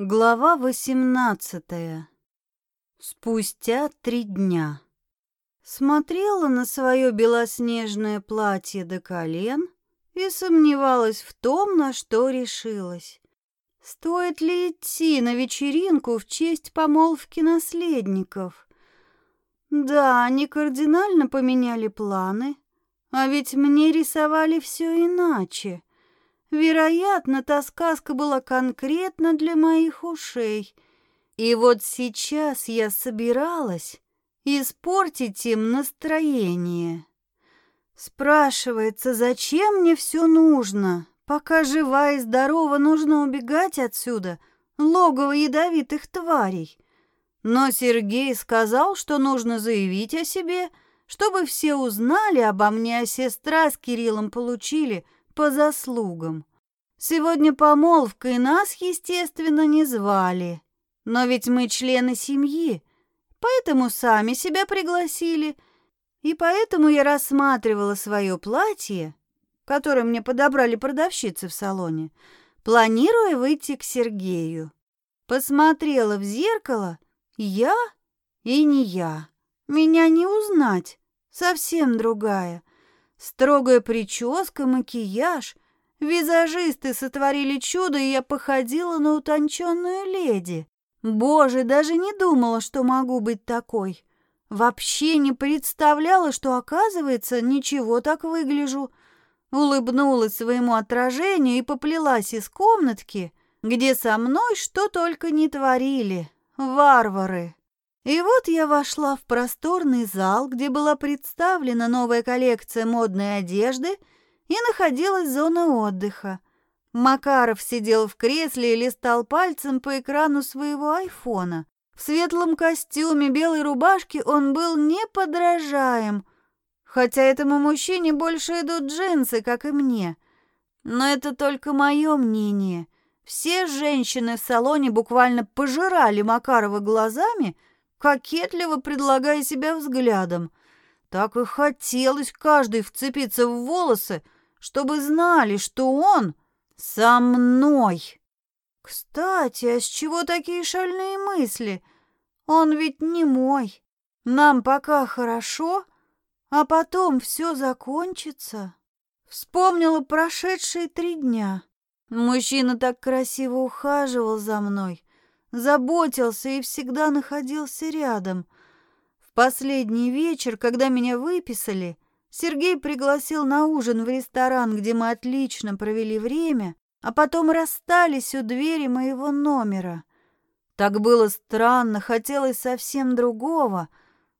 Глава восемнадцатая. Спустя три дня. Смотрела на свое белоснежное платье до колен и сомневалась в том, на что решилась. Стоит ли идти на вечеринку в честь помолвки наследников? Да, они кардинально поменяли планы, а ведь мне рисовали все иначе. Вероятно, та сказка была конкретно для моих ушей. И вот сейчас я собиралась испортить им настроение. Спрашивается, зачем мне все нужно? Пока жива и здорова, нужно убегать отсюда, логово ядовитых тварей. Но Сергей сказал, что нужно заявить о себе, чтобы все узнали обо мне, а сестра с Кириллом получили – по заслугам. Сегодня помолвка, и нас, естественно, не звали. Но ведь мы члены семьи, поэтому сами себя пригласили. И поэтому я рассматривала свое платье, которое мне подобрали продавщицы в салоне, планируя выйти к Сергею. Посмотрела в зеркало, я и не я. Меня не узнать, совсем другая. Строгая прическа, макияж. Визажисты сотворили чудо, и я походила на утонченную леди. Боже, даже не думала, что могу быть такой. Вообще не представляла, что, оказывается, ничего так выгляжу. Улыбнулась своему отражению и поплелась из комнатки, где со мной что только не творили. Варвары. И вот я вошла в просторный зал, где была представлена новая коллекция модной одежды и находилась зона отдыха. Макаров сидел в кресле и листал пальцем по экрану своего айфона. В светлом костюме, белой рубашке он был неподражаем, хотя этому мужчине больше идут джинсы, как и мне. Но это только мое мнение. Все женщины в салоне буквально пожирали Макарова глазами – кокетливо предлагая себя взглядом. Так и хотелось каждый вцепиться в волосы, чтобы знали, что он со мной. Кстати, а с чего такие шальные мысли? Он ведь не мой. Нам пока хорошо, а потом все закончится. Вспомнила прошедшие три дня. Мужчина так красиво ухаживал за мной, заботился и всегда находился рядом. В последний вечер, когда меня выписали, Сергей пригласил на ужин в ресторан, где мы отлично провели время, а потом расстались у двери моего номера. Так было странно, хотелось совсем другого,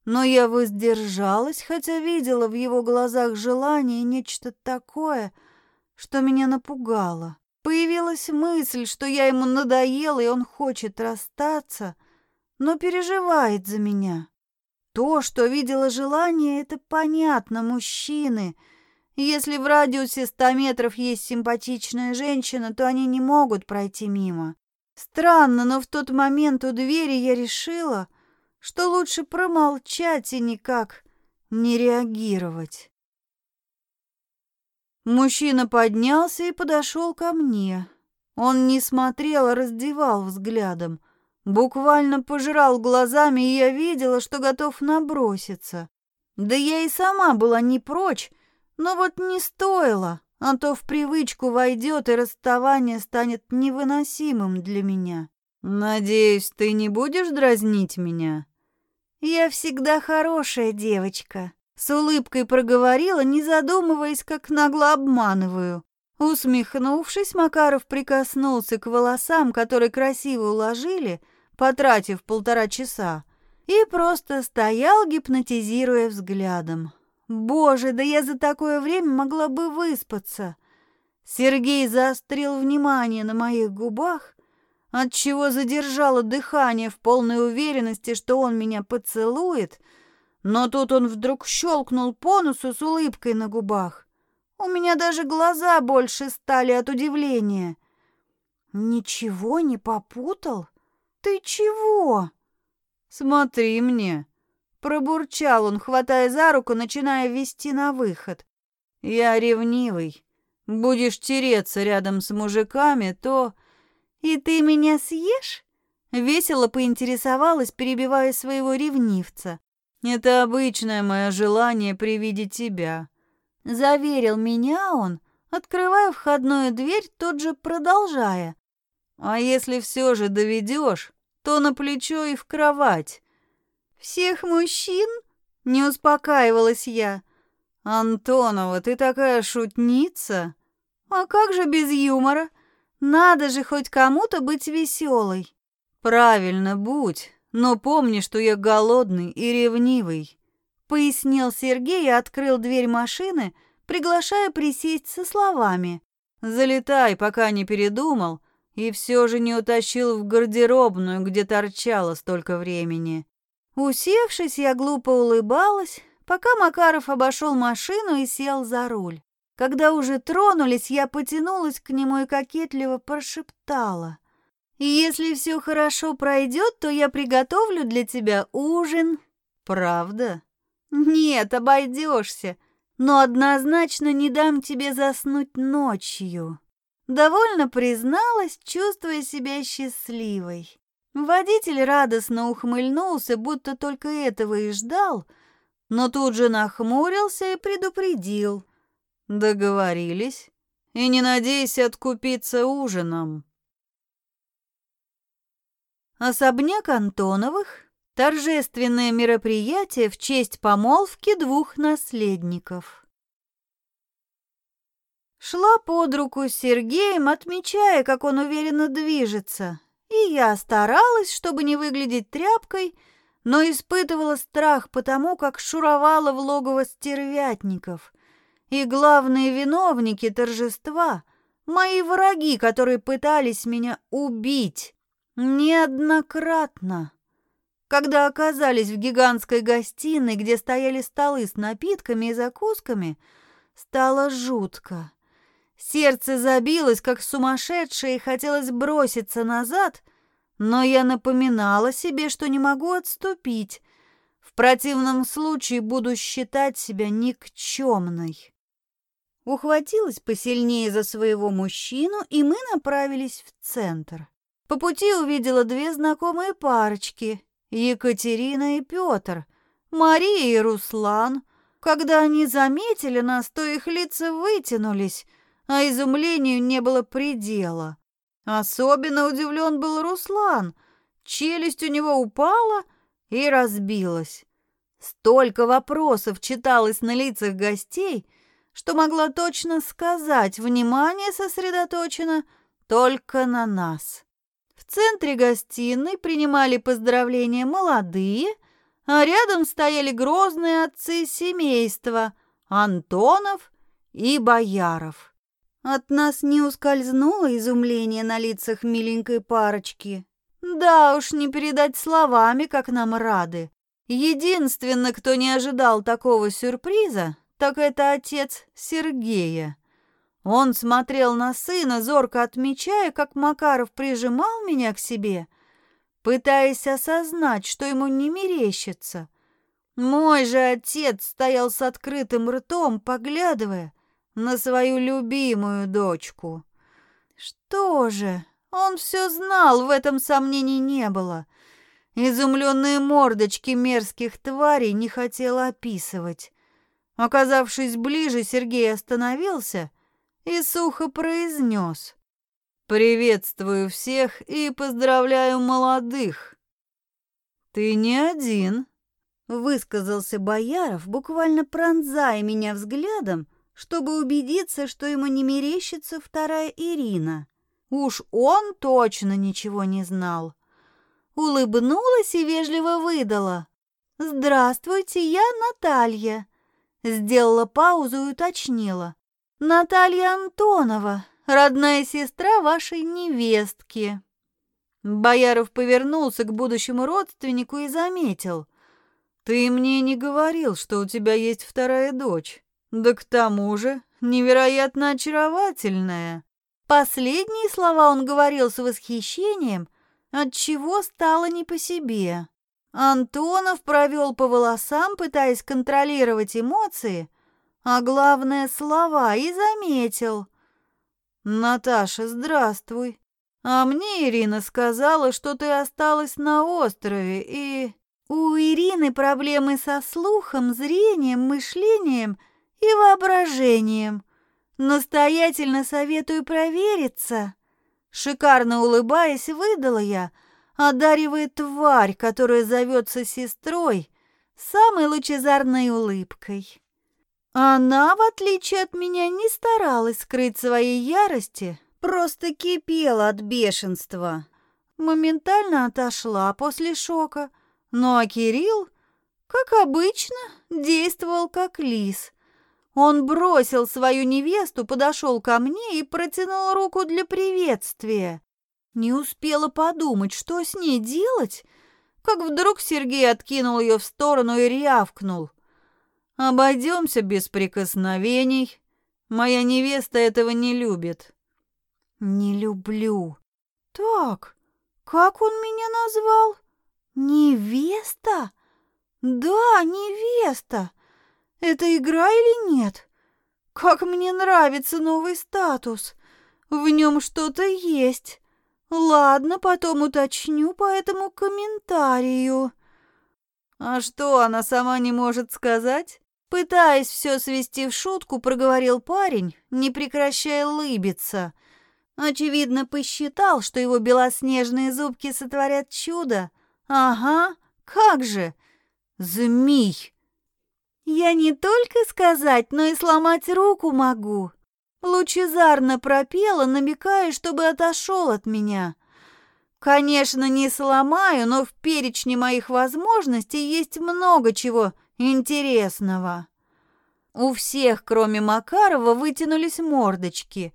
но я воздержалась, хотя видела в его глазах желание нечто такое, что меня напугало. Появилась мысль, что я ему надоела, и он хочет расстаться, но переживает за меня. То, что видела желание, это понятно, мужчины. Если в радиусе ста метров есть симпатичная женщина, то они не могут пройти мимо. Странно, но в тот момент у двери я решила, что лучше промолчать и никак не реагировать. Мужчина поднялся и подошел ко мне. Он не смотрел, а раздевал взглядом. Буквально пожирал глазами, и я видела, что готов наброситься. Да я и сама была не прочь, но вот не стоило, а то в привычку войдет, и расставание станет невыносимым для меня. «Надеюсь, ты не будешь дразнить меня?» «Я всегда хорошая девочка», с улыбкой проговорила, не задумываясь, как нагло обманываю. Усмехнувшись, Макаров прикоснулся к волосам, которые красиво уложили, потратив полтора часа, и просто стоял, гипнотизируя взглядом. Боже, да я за такое время могла бы выспаться. Сергей заострил внимание на моих губах, отчего задержала дыхание в полной уверенности, что он меня поцелует — но тут он вдруг щелкнул по носу с улыбкой на губах. У меня даже глаза больше стали от удивления. «Ничего не попутал? Ты чего?» «Смотри мне!» Пробурчал он, хватая за руку, начиная вести на выход. «Я ревнивый. Будешь тереться рядом с мужиками, то «И ты меня съешь?» Весело поинтересовалась, перебивая своего ревнивца. «Это обычное мое желание при виде тебя», — заверил меня он, открывая входную дверь, тут же продолжая. «А если все же доведешь, то на плечо и в кровать». «Всех мужчин?» — не успокаивалась я. «Антонова, ты такая шутница!» «А как же без юмора? Надо же хоть кому-то быть веселой!» «Правильно, будь, но помни, что я голодный и ревнивый», — пояснил Сергей и открыл дверь машины, приглашая присесть со словами. «Залетай, пока не передумал, и все же не утащил в гардеробную, где торчало столько времени». Усевшись, я глупо улыбалась, пока Макаров обошел машину и сел за руль. Когда уже тронулись, я потянулась к нему и кокетливо прошептала. «Если все хорошо пройдет, то я приготовлю для тебя ужин». «Правда?» «Нет, обойдешься, но однозначно не дам тебе заснуть ночью». Довольно призналась, чувствуя себя счастливой. Водитель радостно ухмыльнулся, будто только этого и ждал, но тут же нахмурился и предупредил. Договорились. И не надейся откупиться ужином. Особняк Антоновых – торжественное мероприятие в честь помолвки двух наследников. Шла под руку с Сергеем, отмечая, как он уверенно движется, и я старалась, чтобы не выглядеть тряпкой, но испытывала страх потому, как шуровала в логово стервятников – и главные виновники торжества — мои враги, которые пытались меня убить неоднократно. Когда оказались в гигантской гостиной, где стояли столы с напитками и закусками, стало жутко. Сердце забилось, как сумасшедшее, и хотелось броситься назад, но я напоминала себе, что не могу отступить. В противном случае буду считать себя никчемной ухватилась посильнее за своего мужчину, и мы направились в центр. По пути увидела две знакомые парочки — Екатерина и Петр, Мария и Руслан. Когда они заметили нас, то их лица вытянулись, а изумлению не было предела. Особенно удивлен был Руслан. Челюсть у него упала и разбилась. Столько вопросов читалось на лицах гостей — что могла точно сказать, внимание сосредоточено только на нас. В центре гостиной принимали поздравления молодые, а рядом стояли грозные отцы семейства Антонов и Бояров. От нас не ускользнуло изумление на лицах миленькой парочки. Да уж, не передать словами, как нам рады. Единственный, кто не ожидал такого сюрприза, так это отец Сергея. Он смотрел на сына, зорко отмечая, как Макаров прижимал меня к себе, пытаясь осознать, что ему не мерещится. Мой же отец стоял с открытым ртом, поглядывая на свою любимую дочку. Что же, он все знал, в этом сомнений не было. Изумленные мордочки мерзких тварей не хотел описывать. Оказавшись ближе, Сергей остановился и сухо произнес. «Приветствую всех и поздравляю молодых!» «Ты не один», — высказался Бояров, буквально пронзая меня взглядом, чтобы убедиться, что ему не мерещится вторая Ирина. Уж он точно ничего не знал. Улыбнулась и вежливо выдала. «Здравствуйте, я Наталья. Сделала паузу и уточнила. «Наталья Антонова, родная сестра вашей невестки». Бояров повернулся к будущему родственнику и заметил. «Ты мне не говорил, что у тебя есть вторая дочь. Да к тому же невероятно очаровательная». Последние слова он говорил с восхищением, от чего стало не по себе. Антонов провел по волосам, пытаясь контролировать эмоции, а главное — слова, и заметил. «Наташа, здравствуй. А мне Ирина сказала, что ты осталась на острове и... У Ирины проблемы со слухом, зрением, мышлением и воображением. Настоятельно советую провериться. Шикарно улыбаясь, выдала я, одаривая тварь, которая зовется сестрой, самой лучезарной улыбкой. Она, в отличие от меня, не старалась скрыть своей ярости, просто кипела от бешенства. Моментально отошла после шока, ну а Кирилл, как обычно, действовал как лис. Он бросил свою невесту, подошел ко мне и протянул руку для приветствия. Не успела подумать, что с ней делать, как вдруг Сергей откинул ее в сторону и рявкнул. «Обойдемся без прикосновений. Моя невеста этого не любит». «Не люблю». «Так, как он меня назвал? Невеста?» «Да, невеста. Это игра или нет? Как мне нравится новый статус. В нем что-то есть. Ладно, потом уточню по этому комментарию. А что, она сама не может сказать? Пытаясь все свести в шутку, проговорил парень, не прекращая лыбиться. Очевидно, посчитал, что его белоснежные зубки сотворят чудо. Ага, как же! Змей! Я не только сказать, но и сломать руку могу. Лучезарно пропела, намекая, чтобы отошел от меня. Конечно, не сломаю, но в перечне моих возможностей есть много чего интересного. У всех, кроме Макарова, вытянулись мордочки.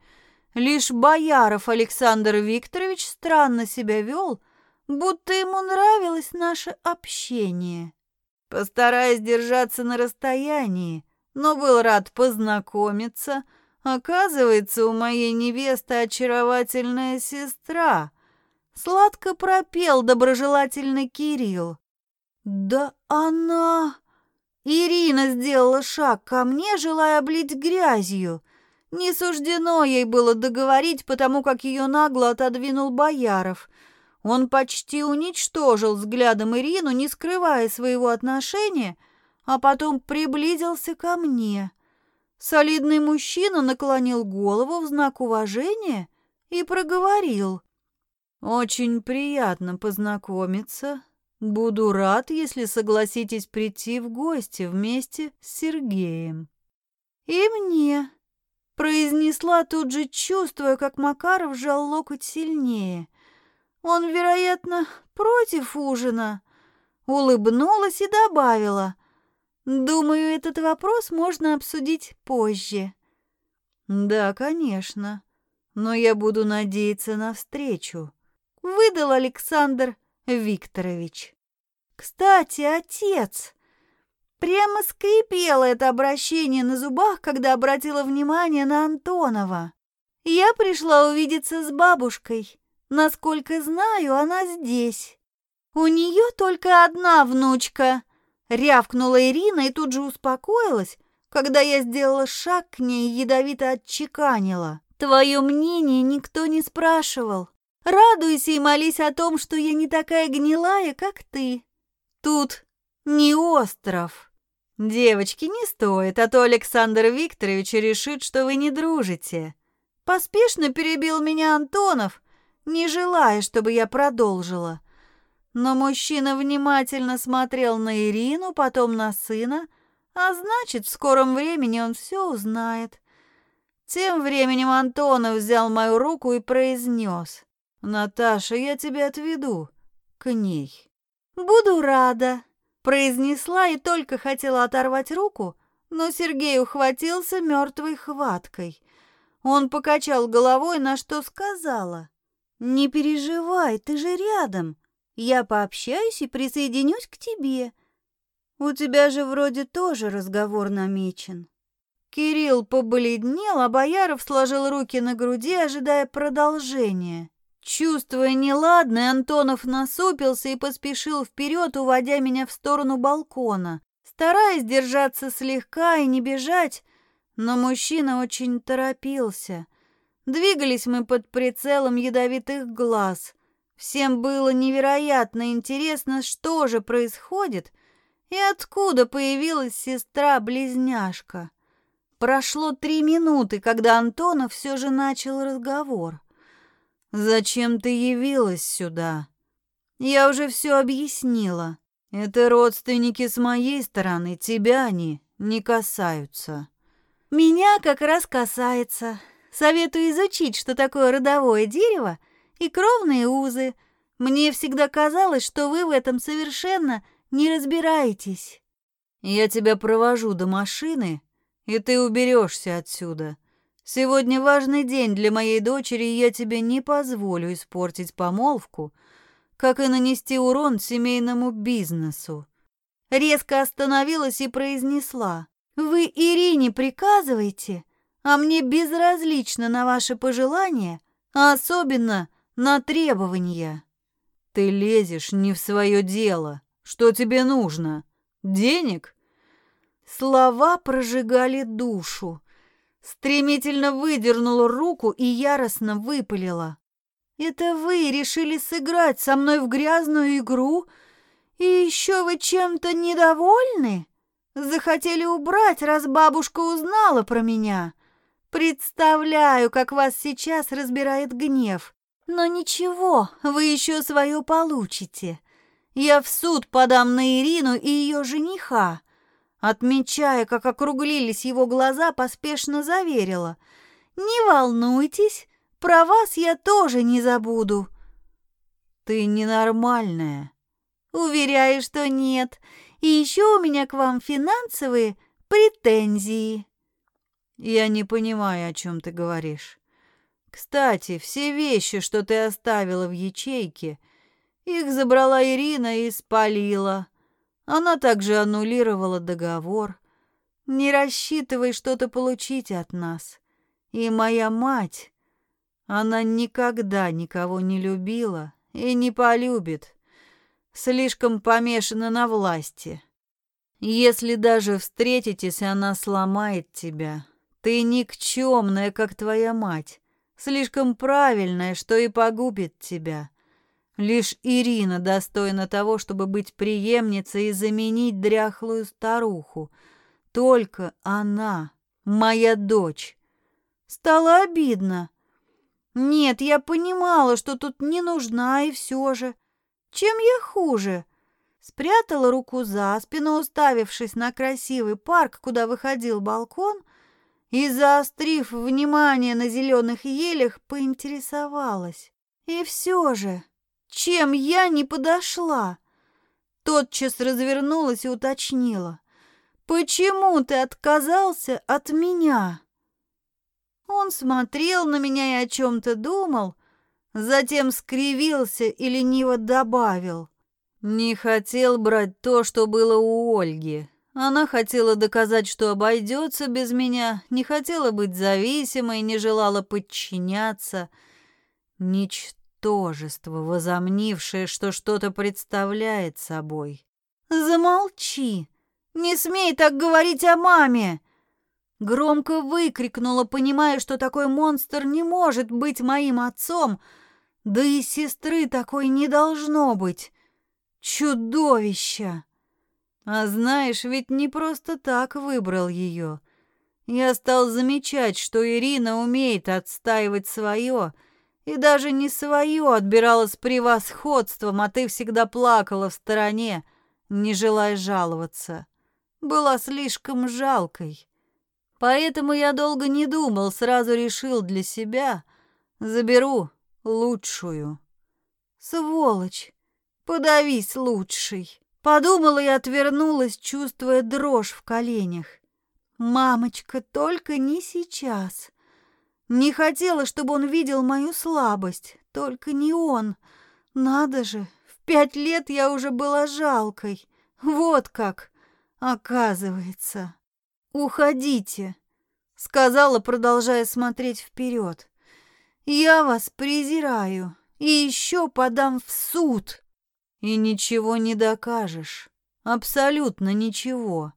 Лишь Бояров Александр Викторович странно себя вел, будто ему нравилось наше общение. Постараюсь держаться на расстоянии, но был рад познакомиться — Оказывается, у моей невесты очаровательная сестра. Сладко пропел доброжелательный Кирилл. Да она... Ирина сделала шаг ко мне, желая облить грязью. Не суждено ей было договорить, потому как ее нагло отодвинул Бояров. Он почти уничтожил взглядом Ирину, не скрывая своего отношения, а потом приблизился ко мне — Солидный мужчина наклонил голову в знак уважения и проговорил. «Очень приятно познакомиться. Буду рад, если согласитесь прийти в гости вместе с Сергеем». «И мне», — произнесла тут же, чувствуя, как Макаров сжал локоть сильнее. «Он, вероятно, против ужина». Улыбнулась и добавила — Думаю, этот вопрос можно обсудить позже. Да, конечно. Но я буду надеяться на встречу, выдал Александр Викторович. Кстати, отец, прямо скрипело это обращение на зубах, когда обратила внимание на Антонова. Я пришла увидеться с бабушкой. Насколько знаю, она здесь. У нее только одна внучка — Рявкнула Ирина и тут же успокоилась, когда я сделала шаг к ней и ядовито отчеканила. «Твое мнение никто не спрашивал. Радуйся и молись о том, что я не такая гнилая, как ты. Тут не остров». «Девочки, не стоит, а то Александр Викторович решит, что вы не дружите». Поспешно перебил меня Антонов, не желая, чтобы я продолжила. Но мужчина внимательно смотрел на Ирину, потом на сына, а значит, в скором времени он все узнает. Тем временем Антонов взял мою руку и произнес. «Наташа, я тебя отведу к ней». «Буду рада», — произнесла и только хотела оторвать руку, но Сергей ухватился мертвой хваткой. Он покачал головой, на что сказала. «Не переживай, ты же рядом. Я пообщаюсь и присоединюсь к тебе. У тебя же вроде тоже разговор намечен». Кирилл побледнел, а Бояров сложил руки на груди, ожидая продолжения. Чувствуя неладное, Антонов насупился и поспешил вперед, уводя меня в сторону балкона. Стараясь держаться слегка и не бежать, но мужчина очень торопился. Двигались мы под прицелом ядовитых глаз. Всем было невероятно интересно, что же происходит и откуда появилась сестра-близняшка. Прошло три минуты, когда Антонов все же начал разговор. «Зачем ты явилась сюда?» «Я уже все объяснила. Это родственники с моей стороны, тебя они не касаются». «Меня как раз касается. Советую изучить, что такое родовое дерево и кровные узы. Мне всегда казалось, что вы в этом совершенно не разбираетесь». «Я тебя провожу до машины, и ты уберешься отсюда. Сегодня важный день для моей дочери, и я тебе не позволю испортить помолвку, как и нанести урон семейному бизнесу». Резко остановилась и произнесла. «Вы Ирине приказываете?» а мне безразлично на ваши пожелания, а особенно на требования. Ты лезешь не в свое дело. Что тебе нужно? Денег? Слова прожигали душу. Стремительно выдернула руку и яростно выпалила. «Это вы решили сыграть со мной в грязную игру? И еще вы чем-то недовольны? Захотели убрать, раз бабушка узнала про меня?» Представляю, как вас сейчас разбирает гнев. Но ничего, вы еще свое получите. Я в суд подам на Ирину и ее жениха. Отмечая, как округлились его глаза, поспешно заверила. Не волнуйтесь, про вас я тоже не забуду. Ты ненормальная. Уверяю, что нет. И еще у меня к вам финансовые претензии. Я не понимаю, о чем ты говоришь. Кстати, все вещи, что ты оставила в ячейке, их забрала Ирина и спалила. Она также аннулировала договор. Не рассчитывай что-то получить от нас. И моя мать, она никогда никого не любила и не полюбит. Слишком помешана на власти. Если даже встретитесь, она сломает тебя. Ты никчемная, как твоя мать, слишком правильная, что и погубит тебя. Лишь Ирина достойна того, чтобы быть преемницей и заменить дряхлую старуху. Только она, моя дочь. Стало обидно. Нет, я понимала, что тут не нужна, и все же. Чем я хуже? Спрятала руку за спину, уставившись на красивый парк, куда выходил балкон — и, заострив внимание на зеленых елях, поинтересовалась. И все же, чем я не подошла? Тотчас развернулась и уточнила. «Почему ты отказался от меня?» Он смотрел на меня и о чем-то думал, затем скривился и лениво добавил. «Не хотел брать то, что было у Ольги. Она хотела доказать, что обойдется без меня, не хотела быть зависимой, не желала подчиняться. Ничтожество, возомнившее, что что-то представляет собой. «Замолчи! Не смей так говорить о маме!» Громко выкрикнула, понимая, что такой монстр не может быть моим отцом, да и сестры такой не должно быть. Чудовище! А знаешь, ведь не просто так выбрал ее. Я стал замечать, что Ирина умеет отстаивать свое, и даже не свое отбирала с превосходством, а ты всегда плакала в стороне, не желая жаловаться. Была слишком жалкой. Поэтому я долго не думал, сразу решил для себя, заберу лучшую. Сволочь, подавись лучшей. Подумала и отвернулась, чувствуя дрожь в коленях. Мамочка, только не сейчас. Не хотела, чтобы он видел мою слабость, только не он. Надо же, в пять лет я уже была жалкой. Вот как, оказывается. Уходите, сказала, продолжая смотреть вперед. Я вас презираю и еще подам в суд. И ничего не докажешь. Абсолютно ничего.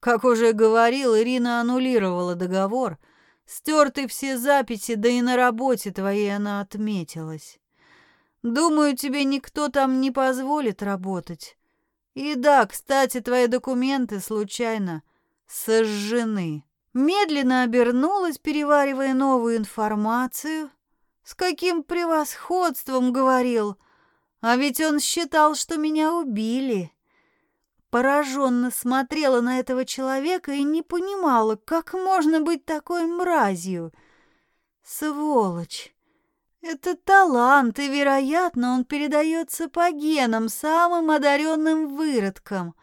Как уже говорил, Ирина аннулировала договор. Стерты все записи, да и на работе твоей она отметилась. Думаю, тебе никто там не позволит работать. И да, кстати, твои документы случайно сожжены. Медленно обернулась, переваривая новую информацию. С каким превосходством говорил. А ведь он считал, что меня убили. Пораженно смотрела на этого человека и не понимала, как можно быть такой мразью. Сволочь. Это талант, и, вероятно, он передается по генам самым одаренным выродкам.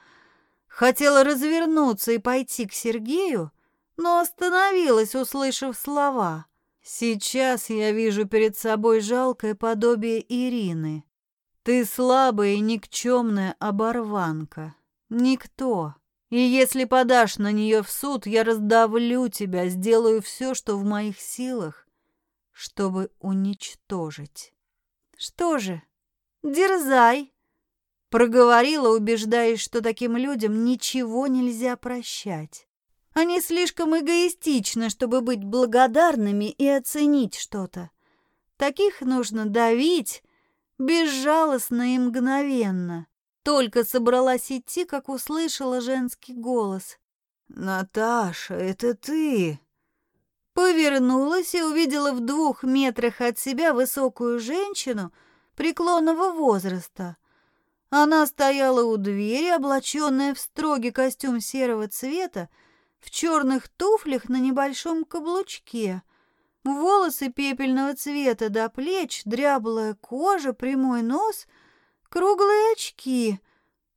Хотела развернуться и пойти к Сергею, но остановилась, услышав слова. Сейчас я вижу перед собой жалкое подобие Ирины. Ты слабая и никчемная оборванка. Никто. И если подашь на нее в суд, я раздавлю тебя, сделаю все, что в моих силах, чтобы уничтожить. Что же, дерзай, проговорила, убеждаясь, что таким людям ничего нельзя прощать. Они слишком эгоистичны, чтобы быть благодарными и оценить что-то. Таких нужно давить безжалостно и мгновенно. Только собралась идти, как услышала женский голос. «Наташа, это ты!» Повернулась и увидела в двух метрах от себя высокую женщину преклонного возраста. Она стояла у двери, облаченная в строгий костюм серого цвета, в черных туфлях на небольшом каблучке. Волосы пепельного цвета до плеч, дряблая кожа, прямой нос — Круглые очки.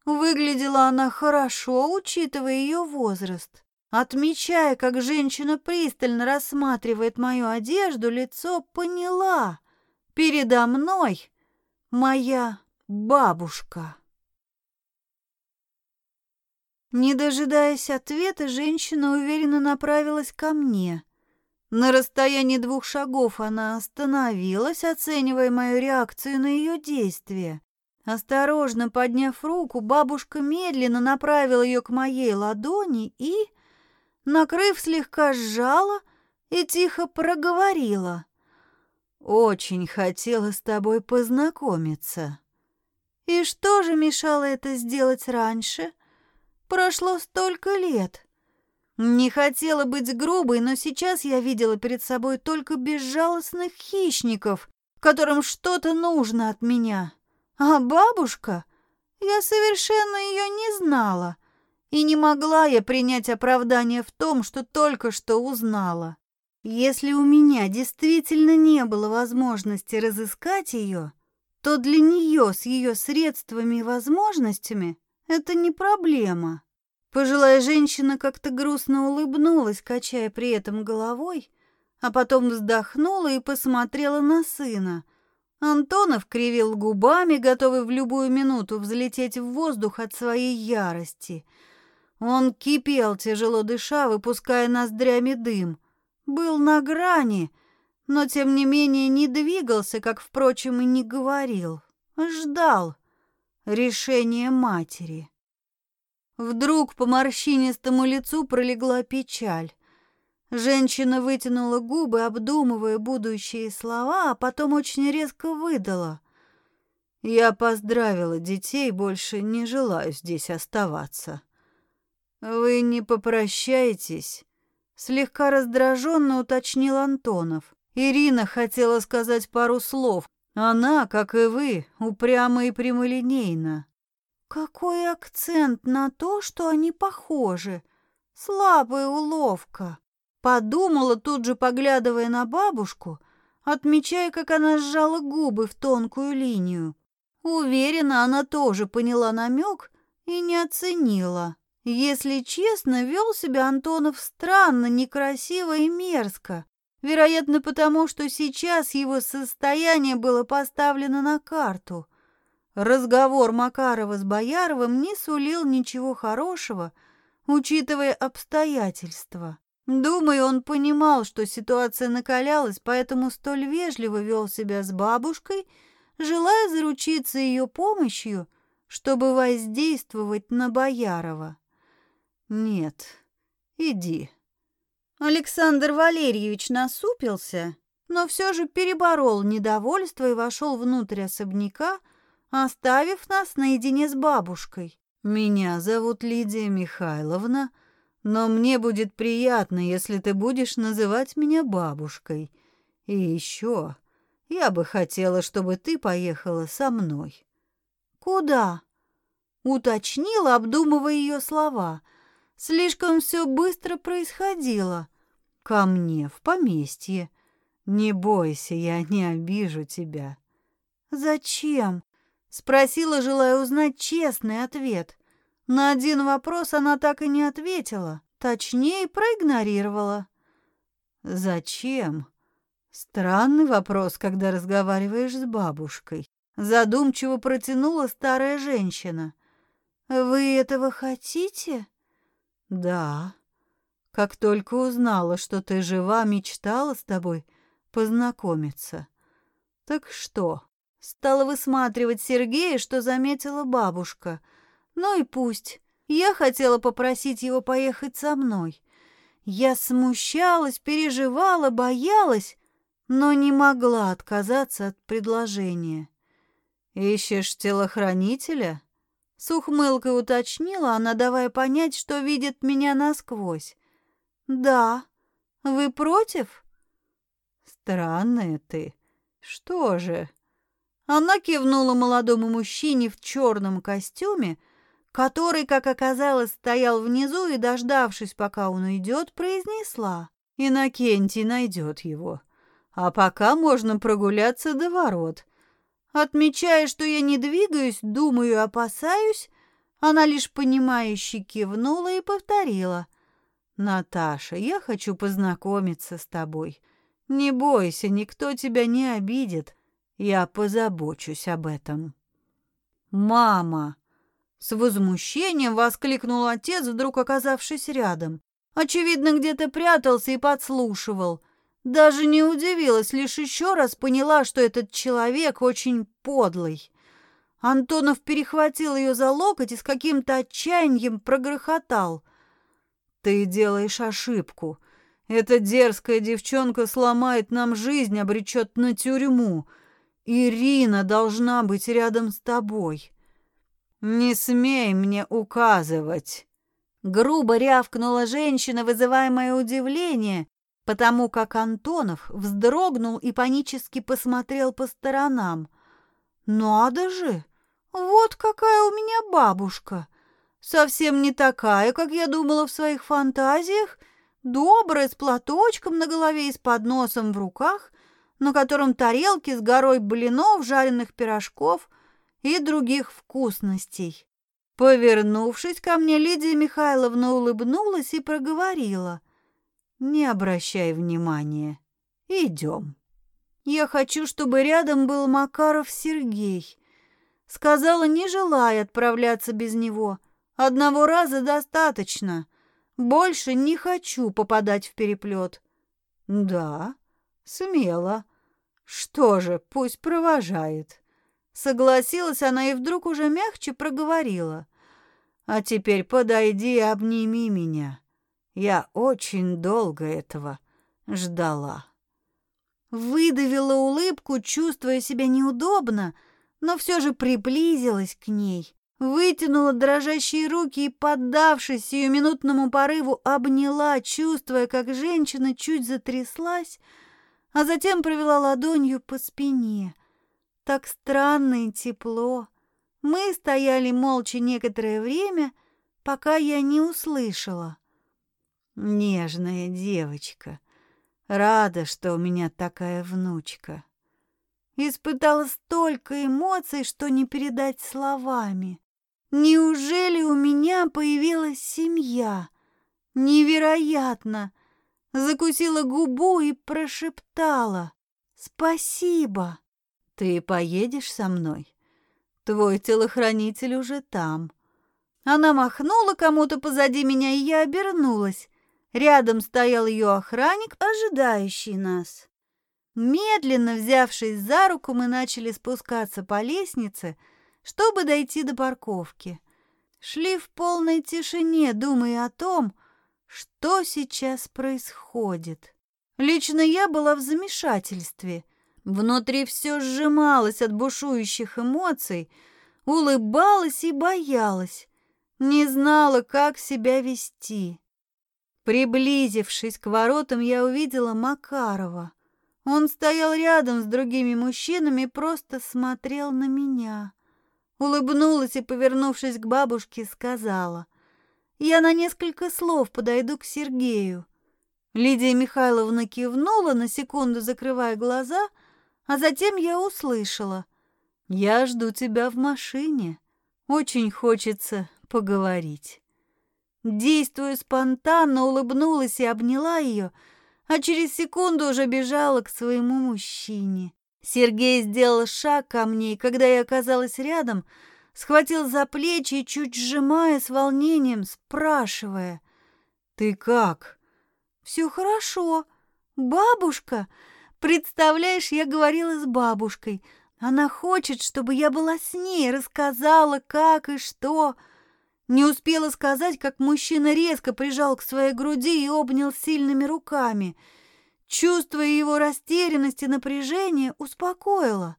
Выглядела она хорошо, учитывая ее возраст. Отмечая, как женщина пристально рассматривает мою одежду, лицо поняла. Передо мной моя бабушка. Не дожидаясь ответа, женщина уверенно направилась ко мне. На расстоянии двух шагов она остановилась, оценивая мою реакцию на ее действия. Осторожно подняв руку, бабушка медленно направила ее к моей ладони и, накрыв, слегка сжала и тихо проговорила. «Очень хотела с тобой познакомиться». И что же мешало это сделать раньше? Прошло столько лет. Не хотела быть грубой, но сейчас я видела перед собой только безжалостных хищников, которым что-то нужно от меня. А бабушка? Я совершенно ее не знала. И не могла я принять оправдание в том, что только что узнала. Если у меня действительно не было возможности разыскать ее, то для нее с ее средствами и возможностями это не проблема. Пожилая женщина как-то грустно улыбнулась, качая при этом головой, а потом вздохнула и посмотрела на сына – Антонов кривил губами, готовый в любую минуту взлететь в воздух от своей ярости. Он кипел, тяжело дыша, выпуская ноздрями дым. Был на грани, но тем не менее не двигался, как, впрочем, и не говорил. Ждал решения матери. Вдруг по морщинистому лицу пролегла печаль. Женщина вытянула губы, обдумывая будущие слова, а потом очень резко выдала. «Я поздравила детей, больше не желаю здесь оставаться». «Вы не попрощаетесь?» Слегка раздраженно уточнил Антонов. Ирина хотела сказать пару слов. Она, как и вы, упряма и прямолинейна. Какой акцент на то, что они похожи. Слабая уловка. Подумала, тут же поглядывая на бабушку, отмечая, как она сжала губы в тонкую линию. Уверена, она тоже поняла намек и не оценила. Если честно, вел себя Антонов странно, некрасиво и мерзко. Вероятно, потому что сейчас его состояние было поставлено на карту. Разговор Макарова с Бояровым не сулил ничего хорошего, учитывая обстоятельства. Думаю, он понимал, что ситуация накалялась, поэтому столь вежливо вел себя с бабушкой, желая заручиться ее помощью, чтобы воздействовать на Боярова. «Нет, иди». Александр Валерьевич насупился, но все же переборол недовольство и вошел внутрь особняка, оставив нас наедине с бабушкой. «Меня зовут Лидия Михайловна, но мне будет приятно, если ты будешь называть меня бабушкой. И еще, я бы хотела, чтобы ты поехала со мной». «Куда?» — уточнила, обдумывая ее слова. Слишком все быстро происходило. «Ко мне, в поместье. Не бойся, я не обижу тебя». «Зачем?» — спросила, желая узнать честный ответ. На один вопрос она так и не ответила, точнее, проигнорировала. «Зачем?» Странный вопрос, когда разговариваешь с бабушкой. Задумчиво протянула старая женщина. «Вы этого хотите?» «Да. Как только узнала, что ты жива, мечтала с тобой познакомиться. Так что?» Стала высматривать Сергея, что заметила бабушка. Ну и пусть. Я хотела попросить его поехать со мной. Я смущалась, переживала, боялась, но не могла отказаться от предложения. «Ищешь телохранителя?» С ухмылкой уточнила она, давая понять, что видит меня насквозь. «Да. Вы против?» «Странная ты. Что же?» Она кивнула молодому мужчине в черном костюме, который, как оказалось, стоял внизу и, дождавшись, пока он уйдет, произнесла. «Иннокентий найдет его. А пока можно прогуляться до ворот. Отмечая, что я не двигаюсь, думаю, опасаюсь, она лишь понимающе кивнула и повторила. «Наташа, я хочу познакомиться с тобой. Не бойся, никто тебя не обидит. Я позабочусь об этом». «Мама!» С возмущением воскликнул отец, вдруг оказавшись рядом. Очевидно, где-то прятался и подслушивал. Даже не удивилась, лишь еще раз поняла, что этот человек очень подлый. Антонов перехватил ее за локоть и с каким-то отчаянием прогрохотал. «Ты делаешь ошибку. Эта дерзкая девчонка сломает нам жизнь, обречет на тюрьму. Ирина должна быть рядом с тобой. Не смей мне указывать!» Грубо рявкнула женщина, вызывая мое удивление, потому как Антонов вздрогнул и панически посмотрел по сторонам. «Надо же! Вот какая у меня бабушка! Совсем не такая, как я думала в своих фантазиях, добрая, с платочком на голове и с подносом в руках, на котором тарелки с горой блинов, жареных пирожков и других вкусностей». Повернувшись ко мне, Лидия Михайловна улыбнулась и проговорила – не обращай внимания. Идем. Я хочу, чтобы рядом был Макаров Сергей. Сказала, не желая отправляться без него. Одного раза достаточно. Больше не хочу попадать в переплет. Да, смело. Что же, пусть провожает. Согласилась она и вдруг уже мягче проговорила. А теперь подойди и обними меня. Я очень долго этого ждала. Выдавила улыбку, чувствуя себя неудобно, но все же приблизилась к ней, вытянула дрожащие руки и, поддавшись сиюминутному порыву, обняла, чувствуя, как женщина чуть затряслась, а затем провела ладонью по спине. Так странно и тепло. Мы стояли молча некоторое время, пока я не услышала. Нежная девочка. Рада, что у меня такая внучка. Испытала столько эмоций, что не передать словами. Неужели у меня появилась семья? Невероятно! Закусила губу и прошептала. «Спасибо!» «Ты поедешь со мной? Твой телохранитель уже там». Она махнула кому-то позади меня, и я обернулась. Рядом стоял ее охранник, ожидающий нас. Медленно взявшись за руку, мы начали спускаться по лестнице, чтобы дойти до парковки. Шли в полной тишине, думая о том, Что сейчас происходит? Лично я была в замешательстве. Внутри все сжималось от бушующих эмоций, улыбалась и боялась. Не знала, как себя вести. Приблизившись к воротам, я увидела Макарова. Он стоял рядом с другими мужчинами и просто смотрел на меня. Улыбнулась и, повернувшись к бабушке, сказала. «Я на несколько слов подойду к Сергею». Лидия Михайловна кивнула, на секунду закрывая глаза, а затем я услышала. «Я жду тебя в машине. Очень хочется поговорить». Действуя спонтанно, улыбнулась и обняла ее, а через секунду уже бежала к своему мужчине. Сергей сделал шаг ко мне, и когда я оказалась рядом, схватил за плечи чуть сжимая с волнением, спрашивая. «Ты как?» «Все хорошо. Бабушка...» Представляешь, я говорила с бабушкой. Она хочет, чтобы я была с ней, рассказала, как и что. Не успела сказать, как мужчина резко прижал к своей груди и обнял сильными руками — чувствуя его растерянность и напряжение, успокоила.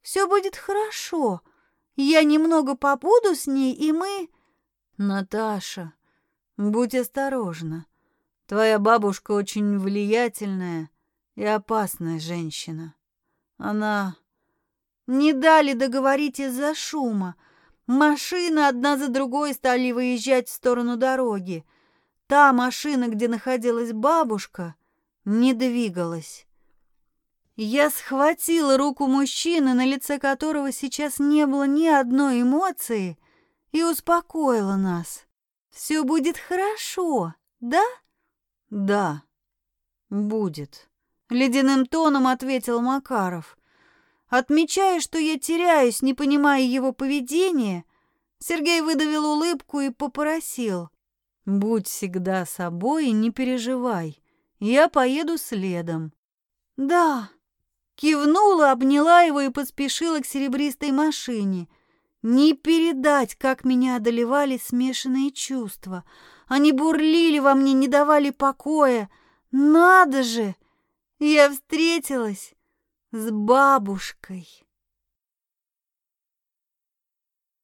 «Все будет хорошо. Я немного побуду с ней, и мы...» «Наташа, будь осторожна. Твоя бабушка очень влиятельная и опасная женщина. Она...» Не дали договорить из-за шума. Машины одна за другой стали выезжать в сторону дороги. Та машина, где находилась бабушка, не двигалась. Я схватила руку мужчины, на лице которого сейчас не было ни одной эмоции, и успокоила нас. «Все будет хорошо, да?» «Да, будет», — ледяным тоном ответил Макаров. Отмечая, что я теряюсь, не понимая его поведения, Сергей выдавил улыбку и попросил. «Будь всегда собой и не переживай. Я поеду следом. Да. Кивнула, обняла его и поспешила к серебристой машине. Не передать, как меня одолевали смешанные чувства. Они бурлили во мне, не давали покоя. Надо же! Я встретилась с бабушкой.